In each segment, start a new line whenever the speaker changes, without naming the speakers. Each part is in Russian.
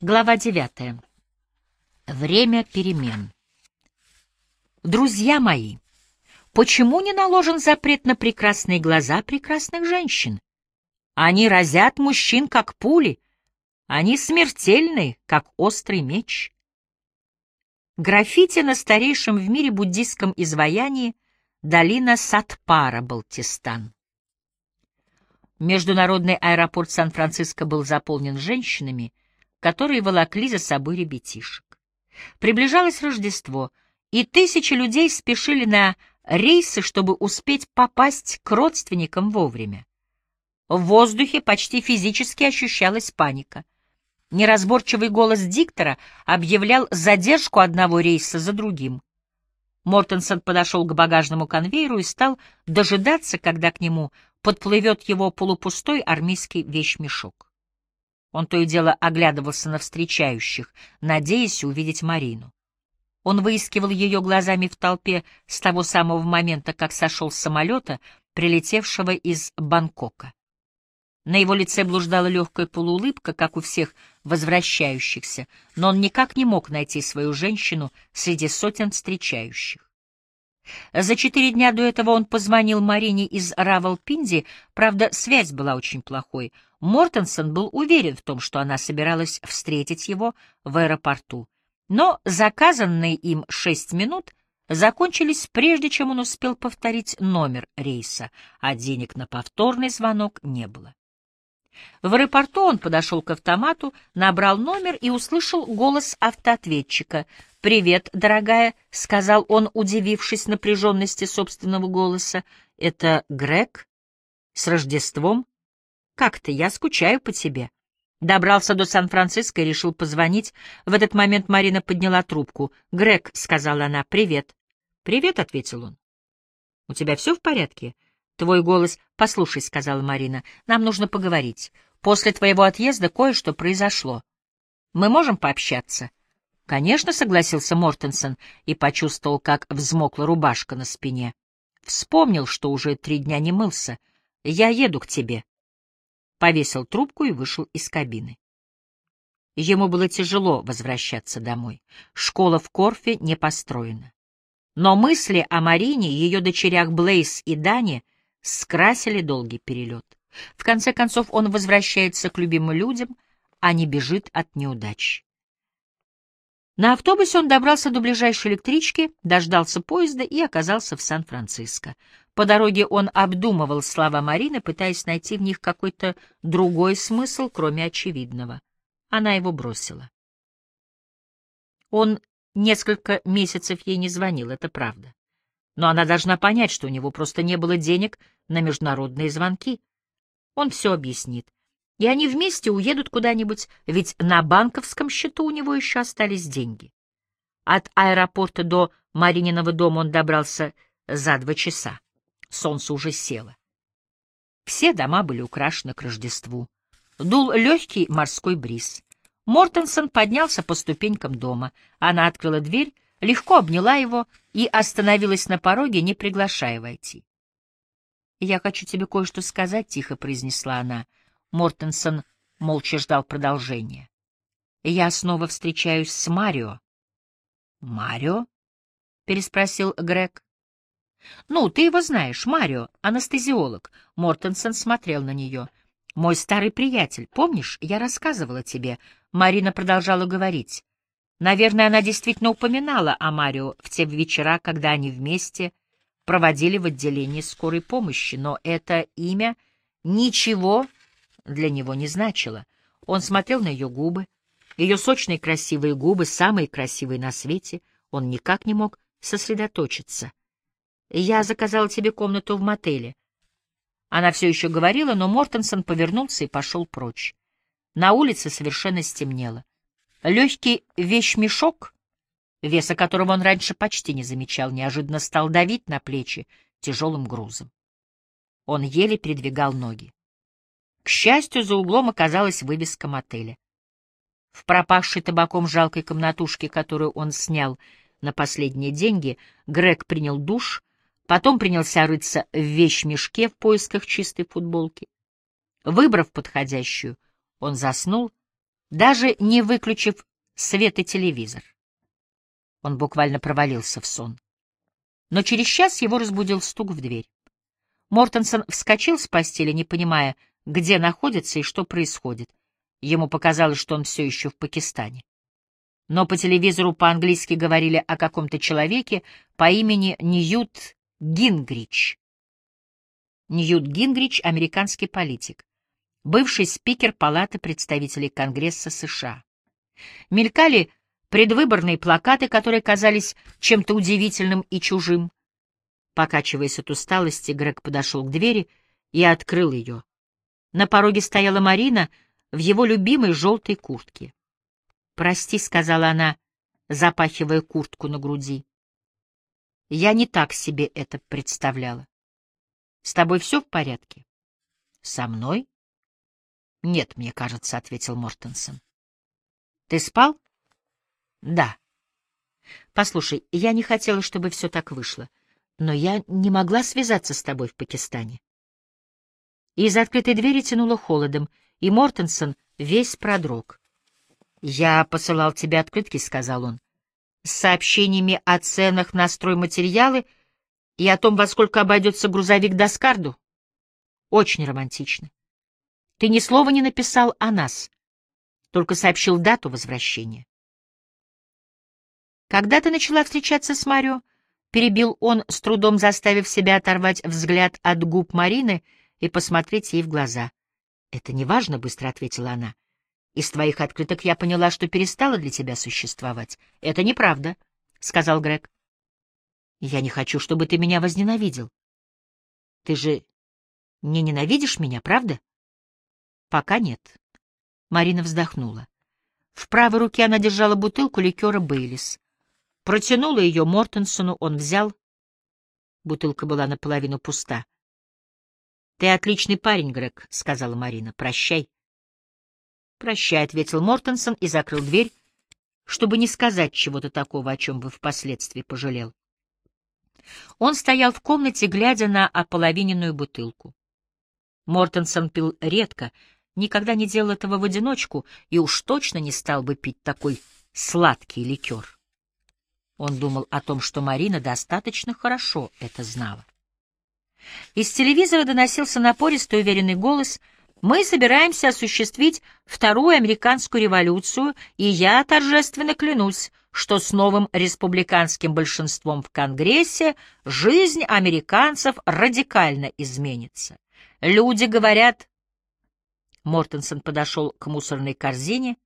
Глава девятая. Время перемен. Друзья мои, почему не наложен запрет на прекрасные глаза прекрасных женщин? Они разят мужчин, как пули. Они смертельны, как острый меч. Граффити на старейшем в мире буддийском изваянии долина Сатпара, Балтистан. Международный аэропорт Сан-Франциско был заполнен женщинами, которые волокли за собой ребятишек. Приближалось Рождество, и тысячи людей спешили на рейсы, чтобы успеть попасть к родственникам вовремя. В воздухе почти физически ощущалась паника. Неразборчивый голос диктора объявлял задержку одного рейса за другим. Мортенсон подошел к багажному конвейеру и стал дожидаться, когда к нему подплывет его полупустой армейский вещмешок. Он то и дело оглядывался на встречающих, надеясь увидеть Марину. Он выискивал ее глазами в толпе с того самого момента, как сошел с самолета, прилетевшего из Бангкока. На его лице блуждала легкая полуулыбка, как у всех возвращающихся, но он никак не мог найти свою женщину среди сотен встречающих. За четыре дня до этого он позвонил Марине из Равалпинди, правда, связь была очень плохой. Мортенсон был уверен в том, что она собиралась встретить его в аэропорту. Но заказанные им шесть минут закончились прежде, чем он успел повторить номер рейса, а денег на повторный звонок не было. В аэропорту он подошел к автомату, набрал номер и услышал голос автоответчика. «Привет, дорогая», — сказал он, удивившись напряженности собственного голоса. «Это Грег? С Рождеством? Как ты? Я скучаю по тебе». Добрался до Сан-Франциско и решил позвонить. В этот момент Марина подняла трубку. «Грег», — сказала она, — «привет». «Привет», — ответил он. «У тебя все в порядке?» «Твой голос...» «Послушай», — сказала Марина, — «нам нужно поговорить. После твоего отъезда кое-что произошло. Мы можем пообщаться?» «Конечно», — согласился Мортенсон и почувствовал, как взмокла рубашка на спине. Вспомнил, что уже три дня не мылся. «Я еду к тебе». Повесил трубку и вышел из кабины. Ему было тяжело возвращаться домой. Школа в Корфе не построена. Но мысли о Марине, ее дочерях Блейс и Дане скрасили долгий перелет. В конце концов он возвращается к любимым людям, а не бежит от неудач. На автобусе он добрался до ближайшей электрички, дождался поезда и оказался в Сан-Франциско. По дороге он обдумывал слова Марины, пытаясь найти в них какой-то другой смысл, кроме очевидного. Она его бросила. Он несколько месяцев ей не звонил, это правда. Но она должна понять, что у него просто не было денег на международные звонки. Он все объяснит и они вместе уедут куда-нибудь, ведь на банковском счету у него еще остались деньги. От аэропорта до Марининого дома он добрался за два часа. Солнце уже село. Все дома были украшены к Рождеству. Дул легкий морской бриз. Мортенсон поднялся по ступенькам дома. Она открыла дверь, легко обняла его и остановилась на пороге, не приглашая войти. «Я хочу тебе кое-что сказать», — тихо произнесла она. Мортенсон молча ждал продолжения. «Я снова встречаюсь с Марио». «Марио?» — переспросил Грег. «Ну, ты его знаешь, Марио, анестезиолог». Мортенсон смотрел на нее. «Мой старый приятель, помнишь, я рассказывала тебе?» Марина продолжала говорить. Наверное, она действительно упоминала о Марио в те вечера, когда они вместе проводили в отделении скорой помощи, но это имя ничего для него не значило. Он смотрел на ее губы, ее сочные красивые губы, самые красивые на свете. Он никак не мог сосредоточиться. «Я заказал тебе комнату в мотеле». Она все еще говорила, но Мортенсон повернулся и пошел прочь. На улице совершенно стемнело. Легкий вещмешок, веса которого он раньше почти не замечал, неожиданно стал давить на плечи тяжелым грузом. Он еле передвигал ноги. К счастью, за углом оказалась вывеска мотеля. В пропахшей табаком жалкой комнатушке, которую он снял на последние деньги, Грег принял душ, потом принялся рыться в вещмешке в поисках чистой футболки. Выбрав подходящую, он заснул, даже не выключив свет и телевизор. Он буквально провалился в сон. Но через час его разбудил стук в дверь. Мортенсон вскочил с постели, не понимая, где находится и что происходит. Ему показалось, что он все еще в Пакистане. Но по телевизору по-английски говорили о каком-то человеке по имени Ньют Гингрич. Ньют Гингрич — американский политик, бывший спикер Палаты представителей Конгресса США. Мелькали предвыборные плакаты, которые казались чем-то удивительным и чужим. Покачиваясь от усталости, Грег подошел к двери и открыл ее. На пороге стояла Марина в его любимой желтой куртке. «Прости», — сказала она, запахивая куртку на груди. «Я не так себе это представляла. С тобой все в порядке?» «Со мной?» «Нет, мне кажется», — ответил Мортенсон. «Ты спал?» Да. Послушай, я не хотела, чтобы все так вышло, но я не могла связаться с тобой в Пакистане. Из открытой двери тянуло холодом, и Мортенсон весь продрог. «Я посылал тебе открытки», — сказал он, — «с сообщениями о ценах на стройматериалы и о том, во сколько обойдется грузовик до Скарду. Очень романтично. Ты ни слова не написал о нас, только сообщил дату возвращения. «Когда ты начала встречаться с Марио?» — перебил он, с трудом заставив себя оторвать взгляд от губ Марины и посмотреть ей в глаза. «Это не важно», — быстро ответила она. «Из твоих открыток я поняла, что перестала для тебя существовать. Это неправда», — сказал Грег. «Я не хочу, чтобы ты меня возненавидел. Ты же не ненавидишь меня, правда?» «Пока нет». Марина вздохнула. В правой руке она держала бутылку ликера Бейлис. Протянула ее Мортенсону, он взял. Бутылка была наполовину пуста. — Ты отличный парень, Грег, — сказала Марина. — Прощай. — Прощай, — ответил Мортенсон и закрыл дверь, чтобы не сказать чего-то такого, о чем бы впоследствии пожалел. Он стоял в комнате, глядя на ополовиненную бутылку. Мортенсон пил редко, никогда не делал этого в одиночку и уж точно не стал бы пить такой сладкий ликер. Он думал о том, что Марина достаточно хорошо это знала. Из телевизора доносился напористый уверенный голос «Мы собираемся осуществить вторую американскую революцию, и я торжественно клянусь, что с новым республиканским большинством в Конгрессе жизнь американцев радикально изменится. Люди говорят...» Мортенсон подошел к мусорной корзине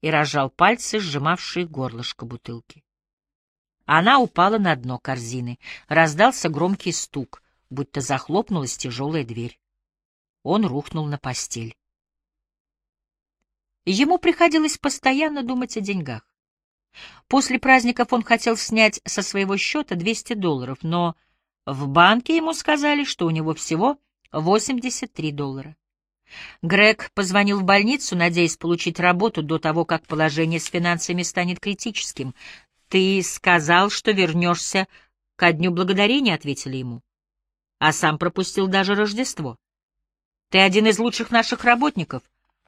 и разжал пальцы, сжимавшие горлышко бутылки. Она упала на дно корзины. Раздался громкий стук, будто захлопнулась тяжелая дверь. Он рухнул на постель. Ему приходилось постоянно думать о деньгах. После праздников он хотел снять со своего счета 200 долларов, но в банке ему сказали, что у него всего 83 доллара. Грег позвонил в больницу, надеясь получить работу до того, как положение с финансами станет критическим. «Ты сказал, что вернешься ко Дню Благодарения», — ответили ему. «А сам пропустил даже Рождество. Ты один из лучших наших работников,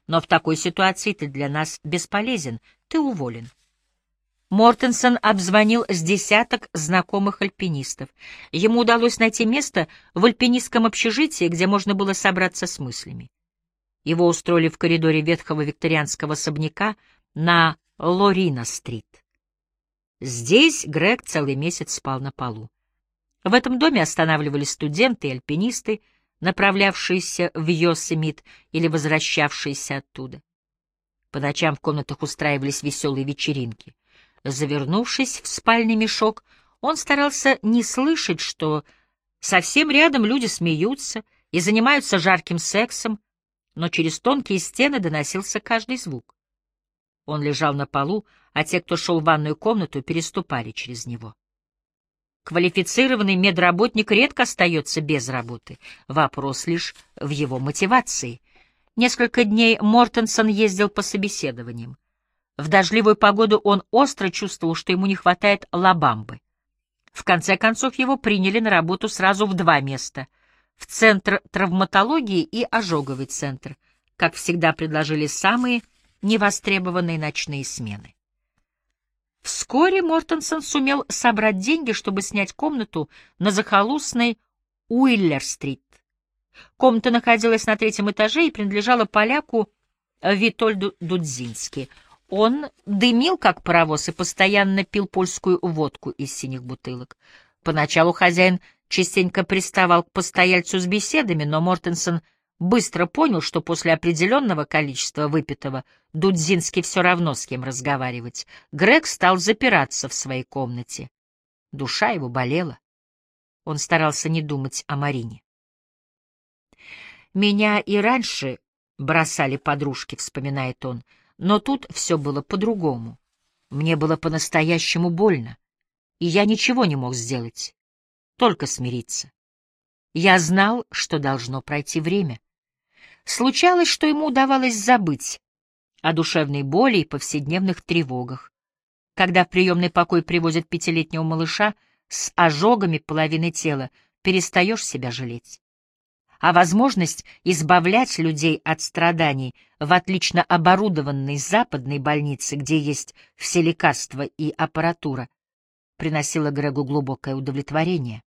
но в такой ситуации ты для нас бесполезен, ты уволен». Мортенсон обзвонил с десяток знакомых альпинистов. Ему удалось найти место в альпинистском общежитии, где можно было собраться с мыслями. Его устроили в коридоре ветхого викторианского особняка на Лорина-стрит. Здесь Грег целый месяц спал на полу. В этом доме останавливались студенты и альпинисты, направлявшиеся в Йосемит или возвращавшиеся оттуда. По ночам в комнатах устраивались веселые вечеринки. Завернувшись в спальный мешок, он старался не слышать, что совсем рядом люди смеются и занимаются жарким сексом, но через тонкие стены доносился каждый звук. Он лежал на полу, а те, кто шел в ванную комнату, переступали через него. Квалифицированный медработник редко остается без работы. Вопрос лишь в его мотивации. Несколько дней Мортенсон ездил по собеседованиям. В дождливую погоду он остро чувствовал, что ему не хватает лабамбы. В конце концов его приняли на работу сразу в два места — в Центр травматологии и ожоговый центр. Как всегда, предложили самые невостребованные ночные смены. Вскоре Мортенсон сумел собрать деньги, чтобы снять комнату на захолустной Уиллер-стрит. Комната находилась на третьем этаже и принадлежала поляку Витольду Дудзински. Он дымил, как паровоз, и постоянно пил польскую водку из синих бутылок. Поначалу хозяин частенько приставал к постояльцу с беседами, но Мортенсон быстро понял, что после определенного количества выпитого Дудзинский все равно с кем разговаривать. Грег стал запираться в своей комнате. Душа его болела. Он старался не думать о Марине. «Меня и раньше бросали подружки», — вспоминает он, — «но тут все было по-другому. Мне было по-настоящему больно, и я ничего не мог сделать, только смириться. Я знал, что должно пройти время. Случалось, что ему удавалось забыть о душевной боли и повседневных тревогах. Когда в приемный покой привозят пятилетнего малыша с ожогами половины тела, перестаешь себя жалеть. А возможность избавлять людей от страданий в отлично оборудованной западной больнице, где есть все лекарства и аппаратура, приносила Грегу глубокое удовлетворение.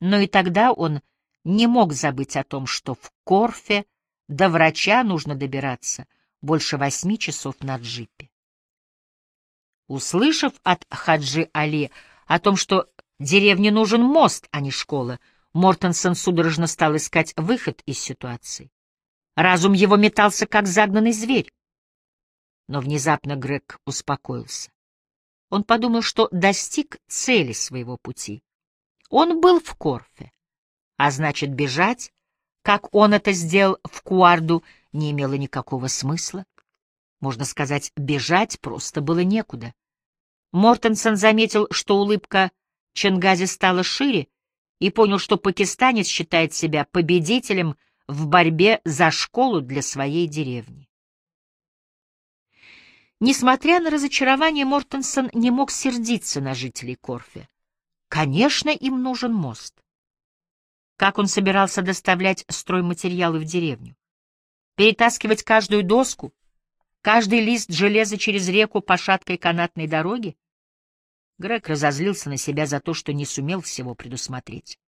Но и тогда он не мог забыть о том, что в Корфе до врача нужно добираться больше восьми часов на джипе. Услышав от Хаджи Али о том, что деревне нужен мост, а не школа, Мортенсон судорожно стал искать выход из ситуации. Разум его метался, как загнанный зверь. Но внезапно Грег успокоился. Он подумал, что достиг цели своего пути. Он был в Корфе. А значит, бежать, как он это сделал в Куарду, не имело никакого смысла. Можно сказать, бежать просто было некуда. Мортенсон заметил, что улыбка Ченгази стала шире, и понял, что пакистанец считает себя победителем в борьбе за школу для своей деревни. Несмотря на разочарование, Мортенсон не мог сердиться на жителей Корфе. Конечно, им нужен мост. Как он собирался доставлять стройматериалы в деревню? Перетаскивать каждую доску, каждый лист железа через реку по шаткой канатной дороге? Грег разозлился на себя за то, что не сумел всего предусмотреть.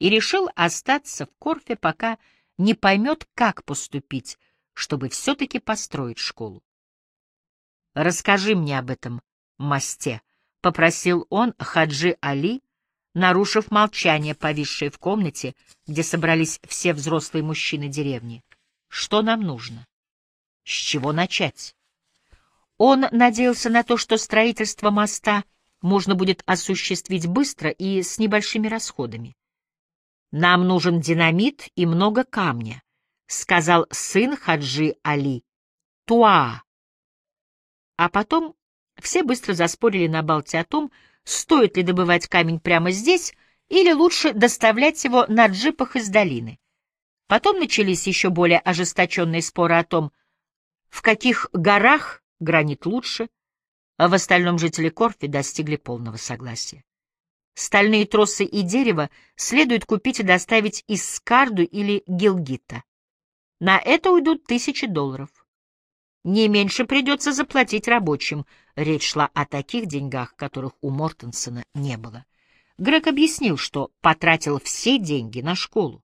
И решил остаться в Корфе, пока не поймет, как поступить, чтобы все-таки построить школу. «Расскажи мне об этом мосте», — попросил он Хаджи Али, нарушив молчание, повисшее в комнате, где собрались все взрослые мужчины деревни. Что нам нужно? С чего начать? Он надеялся на то, что строительство моста можно будет осуществить быстро и с небольшими расходами. «Нам нужен динамит и много камня», — сказал сын Хаджи Али. «Туа». А потом все быстро заспорили на Балте о том, стоит ли добывать камень прямо здесь или лучше доставлять его на джипах из долины. Потом начались еще более ожесточенные споры о том, в каких горах гранит лучше, а в остальном жители Корфи достигли полного согласия. Стальные тросы и дерево следует купить и доставить из Скарду или Гилгита. На это уйдут тысячи долларов. Не меньше придется заплатить рабочим. Речь шла о таких деньгах, которых у Мортенсона не было. Грег объяснил, что потратил все деньги на школу.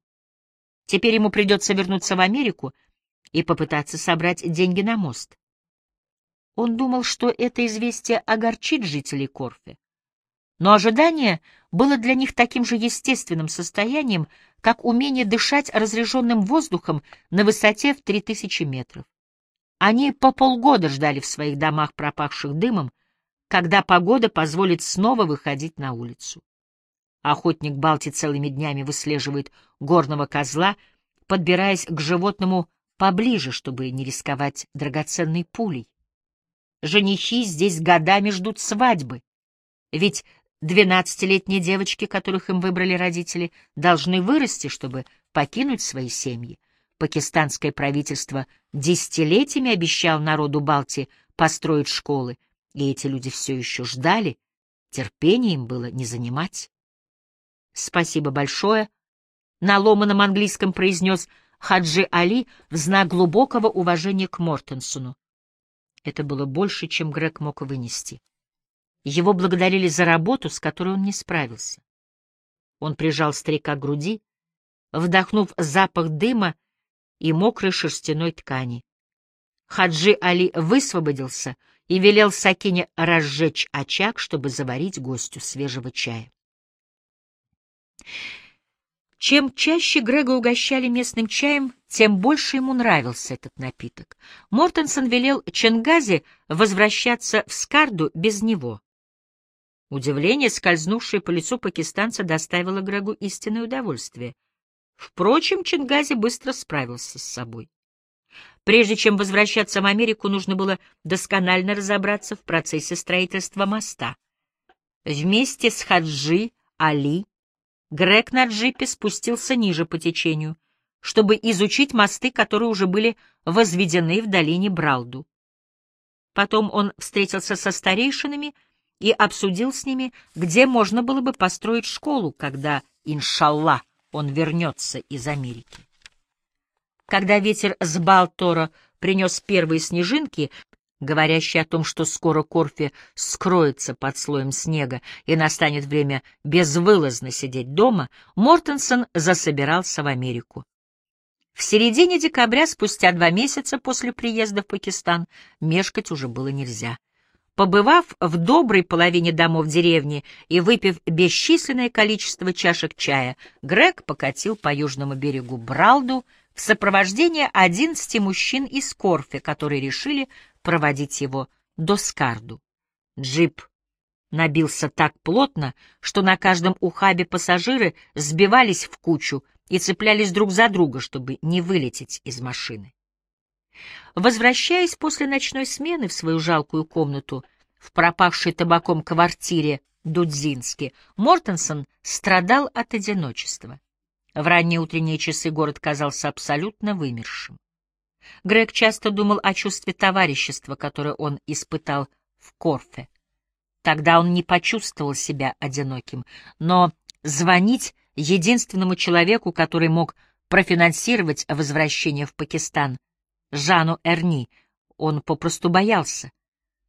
Теперь ему придется вернуться в Америку и попытаться собрать деньги на мост. Он думал, что это известие огорчит жителей Корфе. Но ожидание было для них таким же естественным состоянием, как умение дышать разреженным воздухом на высоте в 3000 метров. Они по полгода ждали в своих домах, пропахших дымом, когда погода позволит снова выходить на улицу. Охотник Балти целыми днями выслеживает горного козла, подбираясь к животному поближе, чтобы не рисковать драгоценной пулей. Женихи здесь годами ждут свадьбы, ведь двенадцатилетние девочки, которых им выбрали родители, должны вырасти, чтобы покинуть свои семьи. Пакистанское правительство десятилетиями обещало народу Балти построить школы, и эти люди все еще ждали, терпение им было не занимать. «Спасибо большое», — на ломаном английском произнес Хаджи Али в знак глубокого уважения к Мортенсону. Это было больше, чем Грег мог вынести. Его благодарили за работу, с которой он не справился. Он прижал старика к груди, вдохнув запах дыма и мокрой шерстяной ткани. Хаджи Али высвободился и велел Сакине разжечь очаг, чтобы заварить гостю свежего чая. Чем чаще Грега угощали местным чаем, тем больше ему нравился этот напиток. Мортенсон велел Ченгазе возвращаться в Скарду без него. Удивление, скользнувшее по лицу пакистанца, доставило Грегу истинное удовольствие. Впрочем, Ченгази быстро справился с собой. Прежде чем возвращаться в Америку, нужно было досконально разобраться в процессе строительства моста. Вместе с Хаджи Али Грег на джипе спустился ниже по течению, чтобы изучить мосты, которые уже были возведены в долине Бралду. Потом он встретился со старейшинами и обсудил с ними, где можно было бы построить школу, когда, иншаллах, он вернется из Америки. Когда ветер с Балтора принес первые снежинки, говорящие о том, что скоро Корфи скроется под слоем снега и настанет время безвылазно сидеть дома, Мортенсон засобирался в Америку. В середине декабря, спустя два месяца после приезда в Пакистан, мешкать уже было нельзя. Побывав в доброй половине домов деревни и выпив бесчисленное количество чашек чая, Грег покатил по южному берегу Бралду в сопровождении одиннадцати мужчин из Корфе, которые решили проводить его до Скарду. Джип набился так плотно, что на каждом ухабе пассажиры сбивались в кучу и цеплялись друг за друга, чтобы не вылететь из машины. Возвращаясь после ночной смены в свою жалкую комнату в пропахшей табаком квартире Дудзинске, Мортенсон страдал от одиночества. В ранние утренние часы город казался абсолютно вымершим. Грег часто думал о чувстве товарищества, которое он испытал в Корфе. Тогда он не почувствовал себя одиноким, но звонить единственному человеку, который мог профинансировать возвращение в Пакистан, Жану Эрни, он попросту боялся.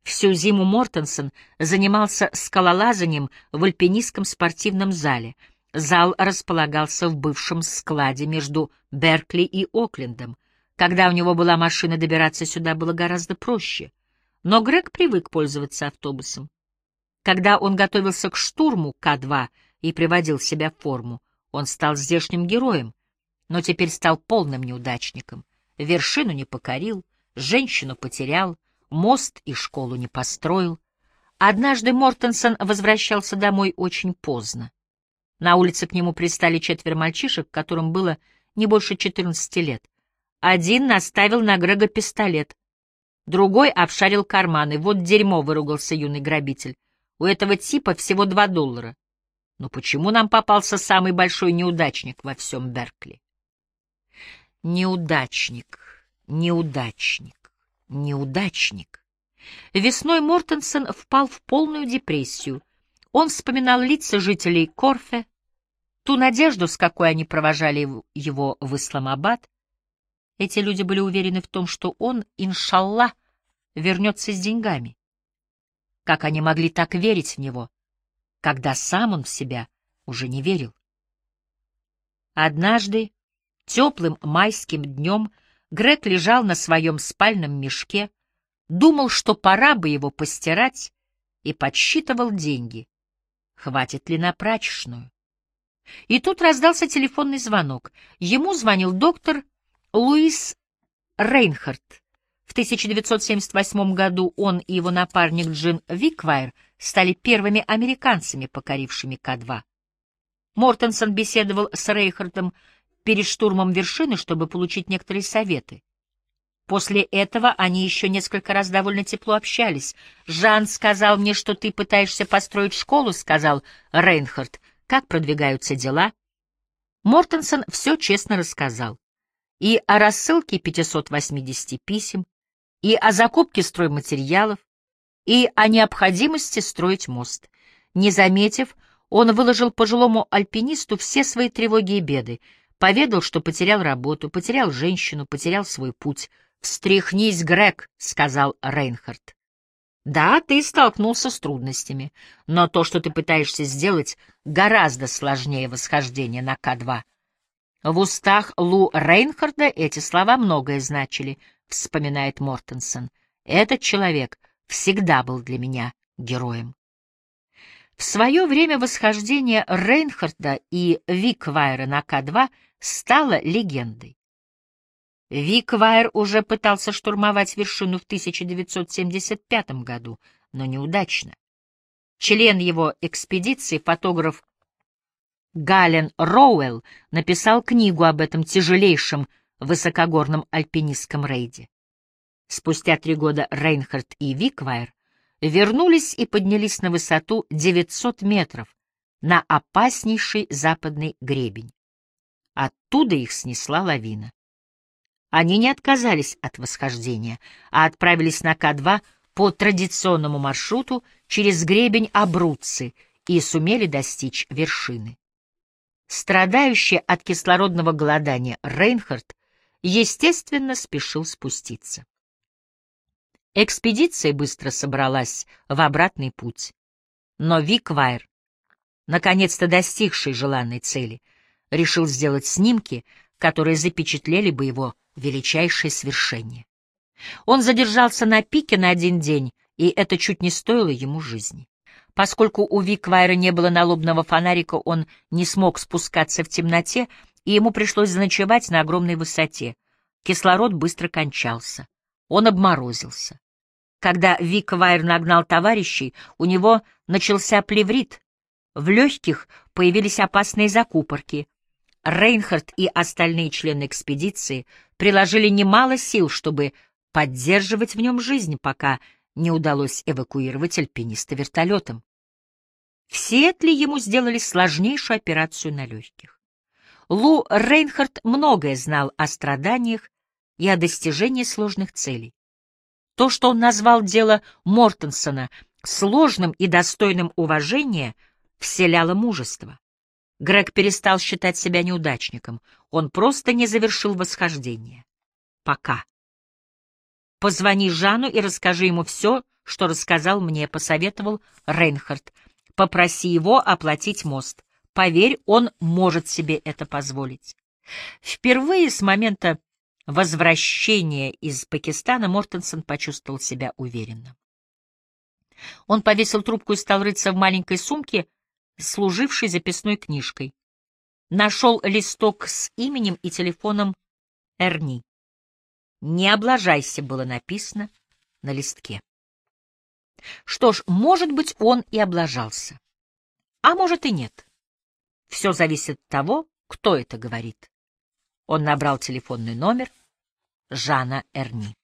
Всю зиму Мортенсон занимался скалолазанием в альпинистском спортивном зале. Зал располагался в бывшем складе между Беркли и Оклендом. Когда у него была машина, добираться сюда было гораздо проще. Но Грег привык пользоваться автобусом. Когда он готовился к штурму К-2 и приводил себя в форму, он стал здешним героем, но теперь стал полным неудачником — вершину не покорил, женщину потерял, мост и школу не построил. Однажды Мортенсон возвращался домой очень поздно. На улице к нему пристали четверо мальчишек, которым было не больше четырнадцати лет. Один наставил на Грега пистолет, другой обшарил карманы. Вот дерьмо, выругался юный грабитель. У этого типа всего два доллара. Но почему нам попался самый большой неудачник во всем Беркли? Неудачник, неудачник, неудачник. Весной Мортенсон впал в полную депрессию. Он вспоминал лица жителей Корфе, ту надежду, с какой они провожали его в Исламабад. Эти люди были уверены в том, что он, иншаллах, вернется с деньгами. Как они могли так верить в него, когда сам он в себя уже не верил? Однажды Теплым майским днем Грег лежал на своем спальном мешке, думал, что пора бы его постирать, и подсчитывал деньги. Хватит ли на прачечную? И тут раздался телефонный звонок. Ему звонил доктор Луис Рейнхард. В 1978 году он и его напарник Джин Виквайр стали первыми американцами, покорившими К-2. Мортенсон беседовал с Рейнхардом перед штурмом вершины, чтобы получить некоторые советы. После этого они еще несколько раз довольно тепло общались. «Жан сказал мне, что ты пытаешься построить школу», — сказал Рейнхард. «Как продвигаются дела?» Мортенсон все честно рассказал. И о рассылке 580 писем, и о закупке стройматериалов, и о необходимости строить мост. Не заметив, он выложил пожилому альпинисту все свои тревоги и беды, Поведал, что потерял работу, потерял женщину, потерял свой путь. «Встряхнись, Грег», — сказал Рейнхард. «Да, ты столкнулся с трудностями, но то, что ты пытаешься сделать, гораздо сложнее восхождения на К-2». В устах Лу Рейнхарда эти слова многое значили, вспоминает Мортенсон. Этот человек всегда был для меня героем. В свое время восхождение Рейнхарда и Виквайра на К-2 стало легендой. Виквайр уже пытался штурмовать вершину в 1975 году, но неудачно. Член его экспедиции, фотограф Гален Роуэлл, написал книгу об этом тяжелейшем высокогорном альпинистском рейде. Спустя три года Рейнхард и Виквайр вернулись и поднялись на высоту 900 метров на опаснейший западный гребень. Оттуда их снесла лавина. Они не отказались от восхождения, а отправились на К-2 по традиционному маршруту через гребень Абруцци и сумели достичь вершины. Страдающий от кислородного голодания Рейнхард, естественно, спешил спуститься. Экспедиция быстро собралась в обратный путь. Но Виквайр, наконец-то достигший желанной цели, решил сделать снимки, которые запечатлели бы его величайшее свершение. Он задержался на пике на один день, и это чуть не стоило ему жизни. Поскольку у Виквайра не было налобного фонарика, он не смог спускаться в темноте, и ему пришлось заночевать на огромной высоте. Кислород быстро кончался. Он обморозился. Когда Виквайр нагнал товарищей, у него начался плеврит. В легких появились опасные закупорки. Рейнхард и остальные члены экспедиции приложили немало сил, чтобы поддерживать в нем жизнь, пока не удалось эвакуировать альпиниста вертолетом. В Сиэтле ему сделали сложнейшую операцию на легких. Лу Рейнхард многое знал о страданиях и о достижении сложных целей. То, что он назвал дело Мортенсона сложным и достойным уважения, вселяло мужество. Грег перестал считать себя неудачником. Он просто не завершил восхождение. Пока. «Позвони Жану и расскажи ему все, что рассказал мне», — посоветовал Рейнхард. «Попроси его оплатить мост. Поверь, он может себе это позволить». Впервые с момента возвращения из Пакистана Мортенсон почувствовал себя уверенно. Он повесил трубку и стал рыться в маленькой сумке, служивший записной книжкой. Нашел листок с именем и телефоном Эрни. «Не облажайся» было написано на листке. Что ж, может быть, он и облажался. А может и нет. Все зависит от того, кто это говорит. Он набрал телефонный номер Жана Эрни.